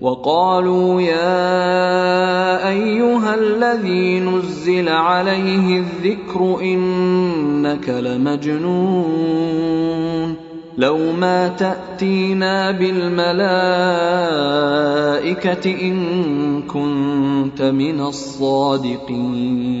وقالوا يا أيها الذي نزل عليه الذكر إنك لمجنون لو ما تأتينا بالملائكة إن كنت من الصادقين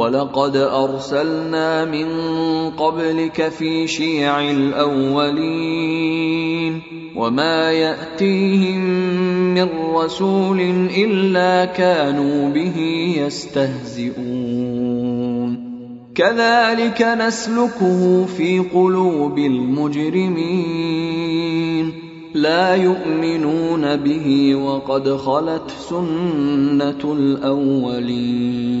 ولقد ارسلنا من قبلك في شيع الاولين وما ياتيهم من رسول الا كانوا به يستهزئون كذلك نسلكه في قلوب المجرمين لا يؤمنون به وقد خلت سنه الاولين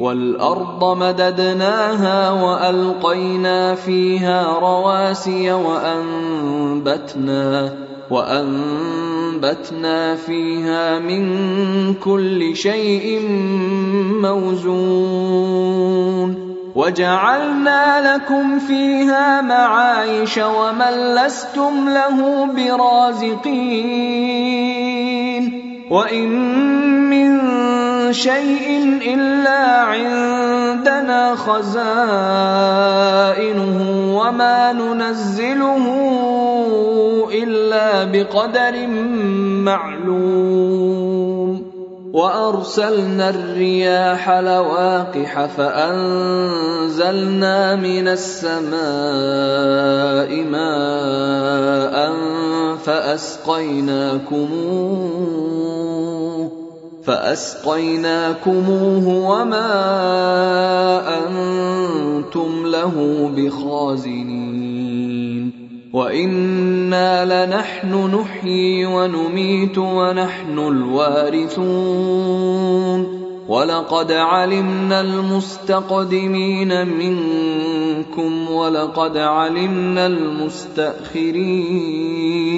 والأرض مددناها وألقينا فيها رواسي وأنبتنا وأنبتنا فيها من كل شيء موزون وجعلنا لكم فيها معايش ومن لستم له برازقين وإن من شيء إلا عندنا خزائنه وما ننزله إلا بقدر معلوم. وأرسلنا الرياح لواقح فأنزلنا من السماء ماء فأسقيناكموه. فأسقيناكموه وما أنتم له بخازنين. وإنا لنحن نحيي ونميت ونحن الوارثون. ولقد علمنا المستقدمين منكم ولقد علمنا المستأخرين.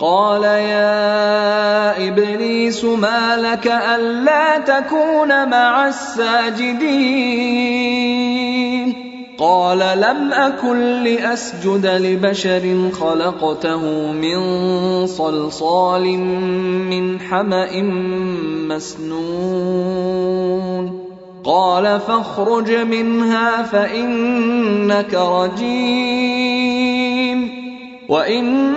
قال يا إبليس ما لك ألا تكون مع الساجدين؟ قال لم أكن لأسجد لبشر خلقته من صلصال من حمأ مسنون. قال فاخرج منها فإنك رجيم. وإن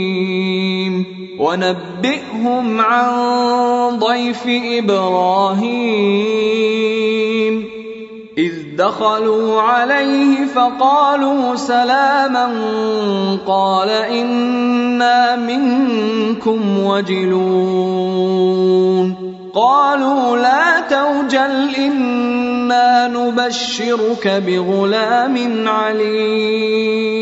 ونبئهم عن ضيف إبراهيم. إذ دخلوا عليه فقالوا سلاما قال إنا منكم وجلون. قالوا لا توجل إنا نبشرك بغلام عليم.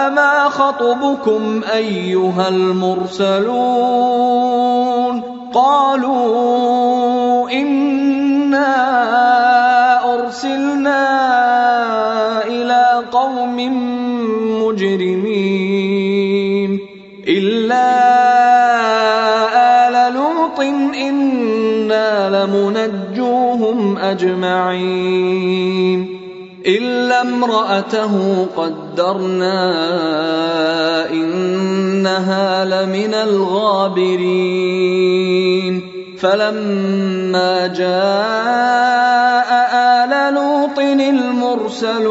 فما خطبكم أيها المرسلون قالوا إنا أرسلنا إلى قوم مجرمين إلا آل لوط إنا لمنجوهم أجمعين إلا امرأته قدرنا إنها لمن الغابرين فلما جاء آل لوط المرسلون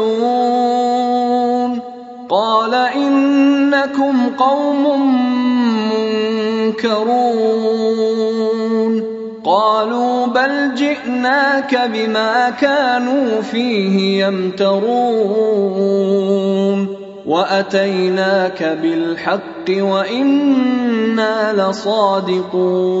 قال إنكم قوم منكرون قالوا بل جئناك بما كانوا فيه يمترون وأتيناك بالحق وإنا لصادقون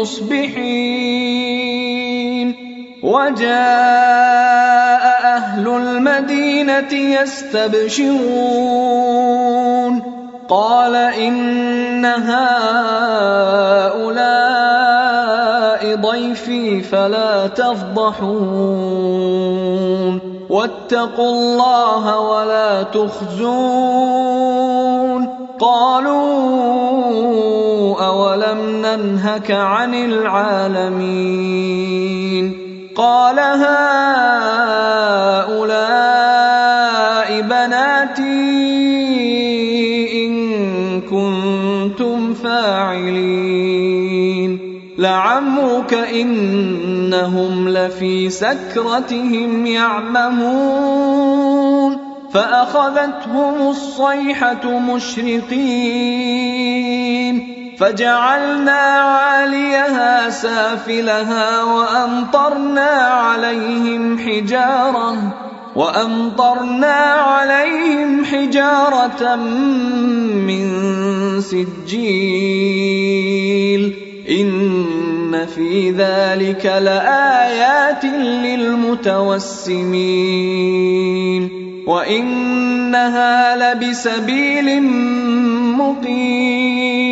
مصبحين وجاء أهل المدينة يستبشرون. قال إن هؤلاء ضيفي فلا تفضحون. واتقوا الله ولا تخزون. قالوا أولم ننهك عن العالمين قال هؤلاء بناتي إن كنتم فاعلين لعمرك إنهم لفي سكرتهم يعمهون فأخذتهم الصيحة مشرقين فجعلنا عاليها سافلها وأمطرنا عليهم حجارة وأمطرنا عليهم حجارة من سجيل إن في ذلك لآيات للمتوسمين وإنها لبسبيل مقيم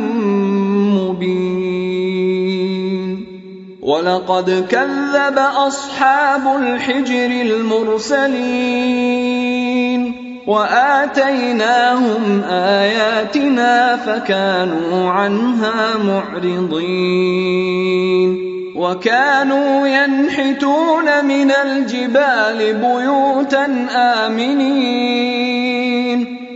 ولقد كذب أصحاب الحجر المرسلين وآتيناهم آياتنا فكانوا عنها معرضين وكانوا ينحتون من الجبال بيوتا آمنين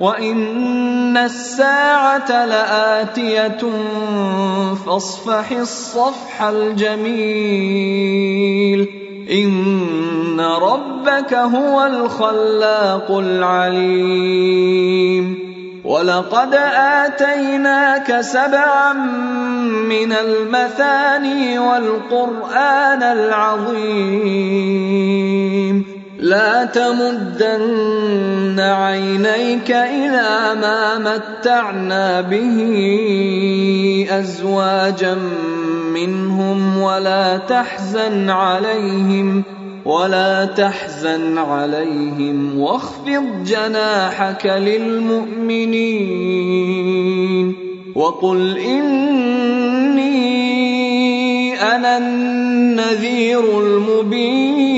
وان الساعة لاتيه فاصفح الصفح الجميل ان ربك هو الخلاق العليم ولقد اتيناك سبعا من المثاني والقران العظيم لا تمدن عينيك إلى ما متعنا به أزواجا منهم ولا تحزن عليهم ولا تحزن عليهم واخفض جناحك للمؤمنين وقل إني أنا النذير المبين